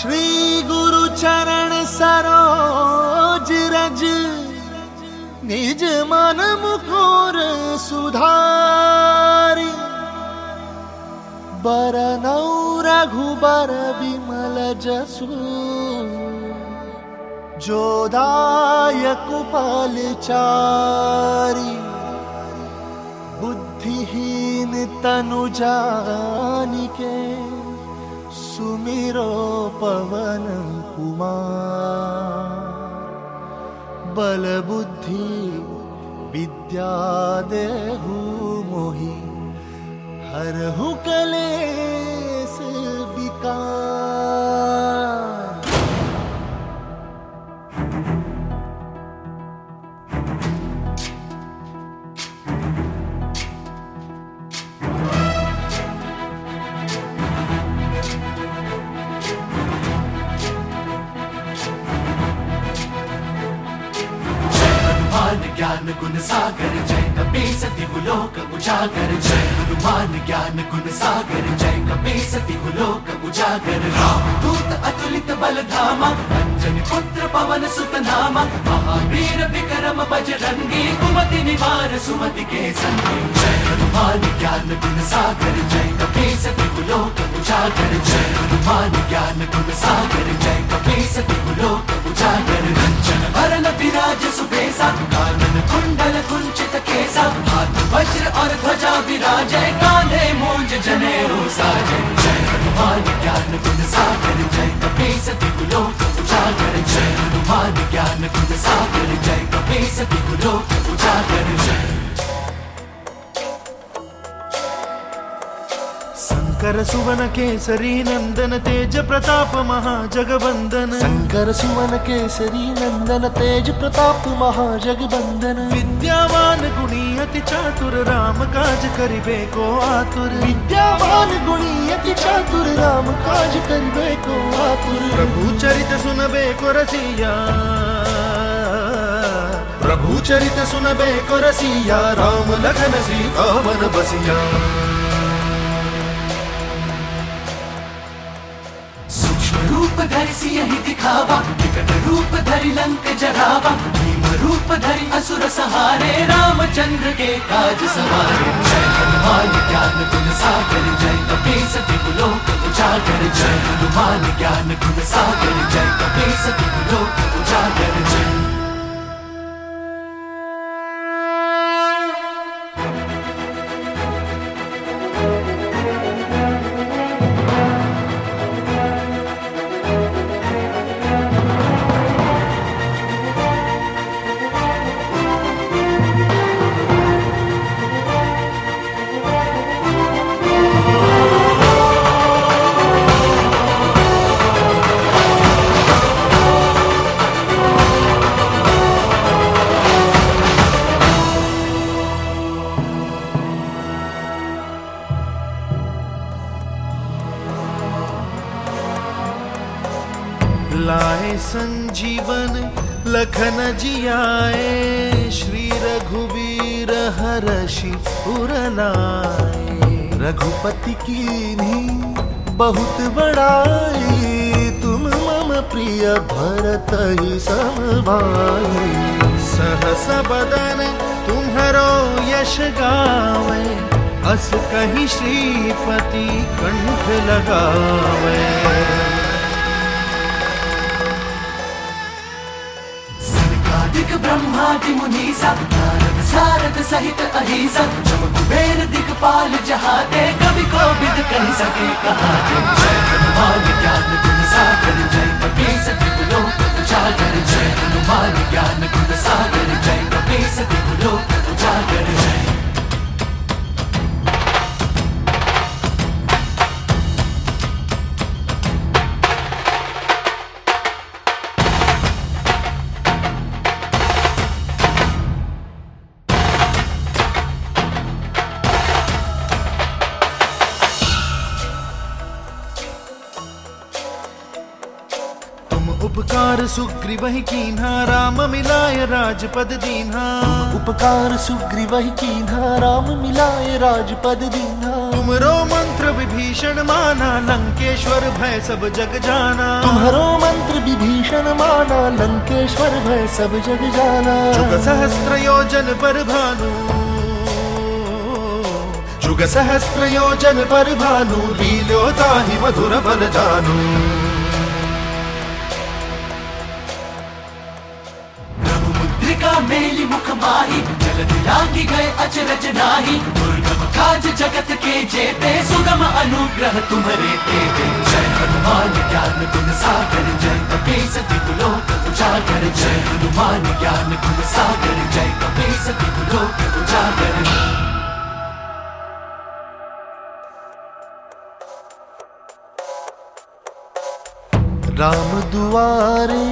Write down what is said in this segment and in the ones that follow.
श्री गुरु चरण सरोज रज। निज मन मुकुर सुधारी। बरनौ रघुबर विमल जसु। जोदायक चारी। बुद्धिहीन तनु जानिके सुमिरो पवन कुमार। बल बुद्धि विद्या देहु मोहि। हरहु कलेस ज्ञान गुण सागर, जय कपी सति लोक उजागर, जय हनुमान ज्ञान गुण सागर, जय कपी सति लोक उजागर। दूत अतुलित बल धामा अंजनी पुत्र पवन सुत नामा महावीर विक्रम बजरंगी, कुमति निवार सुमति के संगी जय हनुमान ज्ञान गुण सागर, जय कपी सति लोक उजागर। जय हनुमान ज्ञान गुण सागर, जय कपी सति लोक उजागर। रंजन भरन विराज सुबेसा कानन जने साजे जय हनुमान ज्ञान गुण सागर जय कपीस लोक उजागर जय हनुमान ज्ञान गुण सागर जय कपीस लोक उजागर जय शंकर सुवन केसरी नंदन तेज प्रताप महाजगवंदन शंकर सुवन केसरी नंदन तेज प्रताप महाजगवंदन विद्यावान गुणी अति चातुर राम काज करिबे को आतुर। विद्यावान गुणी चातुर राम काज करिबे को आतुर। प्रभु चरित सुनबे को रसिया। प्रभु चरित सुनबे को रसिया। रूप धरि यही दिखावा, विकट रूप धरि लंक जरावा भीम रूप धरि असुर सहारे, रामचंद्र के काज सवारे। जय हनुमान ज्ञान गुण सागर, जय कपीस लोक उजागर। जय हनुमान ज्ञान गुण सागर, जय कपीस लोक उजागर। जय लाए संजीवन, लखन जियाए। श्री रघुवीर हरषि उरलाए रघुपति की बहुत बड़ाई, तुम मम प्रिय भरत ही सहस बदन तुम्हारो यश गावे, अस कही श्रीपति कंठ लगावे। ब्रह्मादि मुनीसा, नारद सारद सहित अहिसा, जब कुबेर दिखपाल जहाते कवि को विद कह सके कहा जय हनुमान ज्ञान गुण सागर, जय कपीस उपकार सुग्रीव कीन्हा राम मिलाय राजपद दीन्हा। उपकार सुग्रीव कीन्हा राम मिलाय राजपद दीन्हा। तुमरो मंत्र विभीषण माना लंकेश्वर भय सब जग जाना। तुम्हारो मंत्र विभीषण माना लंकेश्वर भय सब जग जाना। जुग सहस्त्र योजन पर भानु। जुग सहस्त्र योजन पर भानु लीलो ताहि मधुर बल जानू। जल गए अचरज नाही। दुर्गम काज जगत के जेते, सुगम अनुग्रह तुम्हारे तेते जय हनुमान ज्ञान गुण सागर, जय कपीस लोक उजागर। जय हनुमान ज्ञान गुण सागर, जय कपीस लोक उजागर। राम दुआरे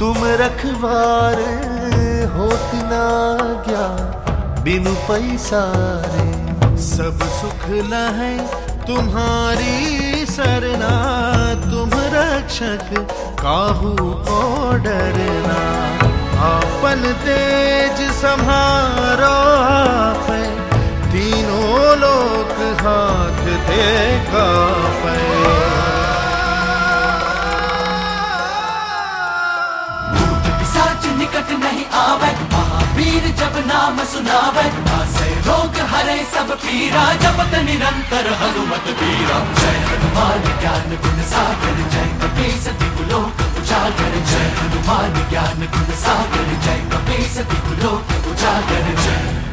तुम रखवारे होत ना गया बिनु पैसारे। सब सुख न है तुम्हारी सरना, तुम रक्षक काहू को डरना। आपन तेज सम्हारो आपै, तीनों लोक हाथ दे निकट नहीं आवे। महावीर जब नाम सुनावे ऐसे रोग हरे सब पीरा। जपत निरंतर हनुमत पीरा। जय हनुमान ज्ञान गुण सागर, जय कपीस लोक उजागर। जय हनुमान ज्ञान गुण सागर, जय कपीस लोक उजागर। जय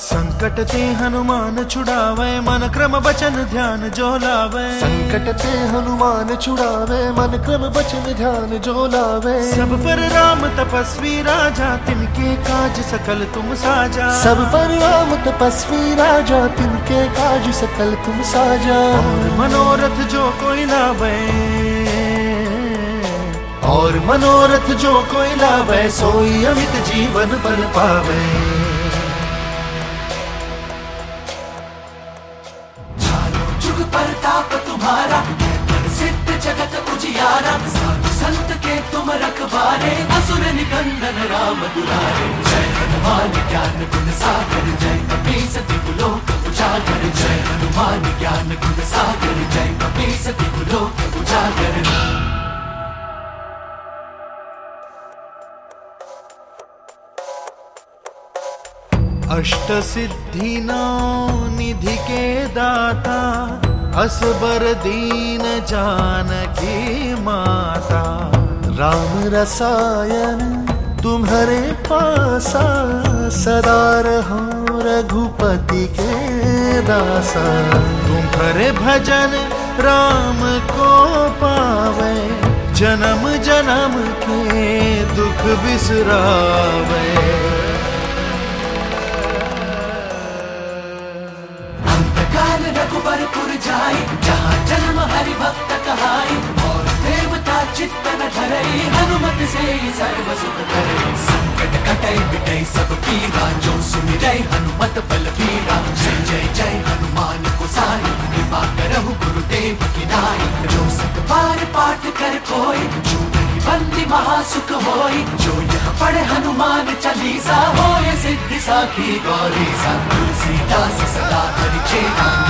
संकट ते हनुमान छुड़ावे मन क्रम बचन ध्यान जो लावे। संकट ते हनुमान छुड़ावे मन क्रम बचन ध्यान जो लावे। सब पर राम तपस्वी राजा तिनके काज सकल तुम साजा। सब पर राम तपस्वी राजा तिनके काज सकल तुम साजा। और मनोरथ जो कोई लावे और मनोरथ जो कोई लावे सोई अमित जीवन बल पावे। परताप तुम्हारा। प्रसिद्ध जगत उजियारा। साधु संत के तुम रखवारे। असुर निकंदन राम दुलारे। जय हनुमान ज्ञान गुण सागर। जय कपीस लोक उजागर। जय हनुमान ज्ञान गुण सागर। जय कपीस लोक उजागर। अष्ट सिद्धि नौ निधि के दाता। असबर दीन जानकी माता, राम रसायन तुम्हारे पासा, सदा रहो रघुपति के दासा। तुम्हारे भजन राम को पावे, जन्म जन्म के दुख बिसरावे। रघुबरपुर जहाँ जन्म हरि भक्त कहाई, और देवता चित्तन धरई, हनुमत से सर्व सुख करई। संकट कटई मिटई सब पीरा जो सुन सुमिरै हनुमत बल बीरा जय जय जय, हनुमान को गोसाई कृपा करहु गुरुदेव की नाई। जो सत बार पाठ कर कोई, जो नहीं बंदी महासुख होई, जो यह पढ़े हनुमान चालीसा होय सिद्धि साखी गौरी सा तुलसीदास सदा हरि चेरा।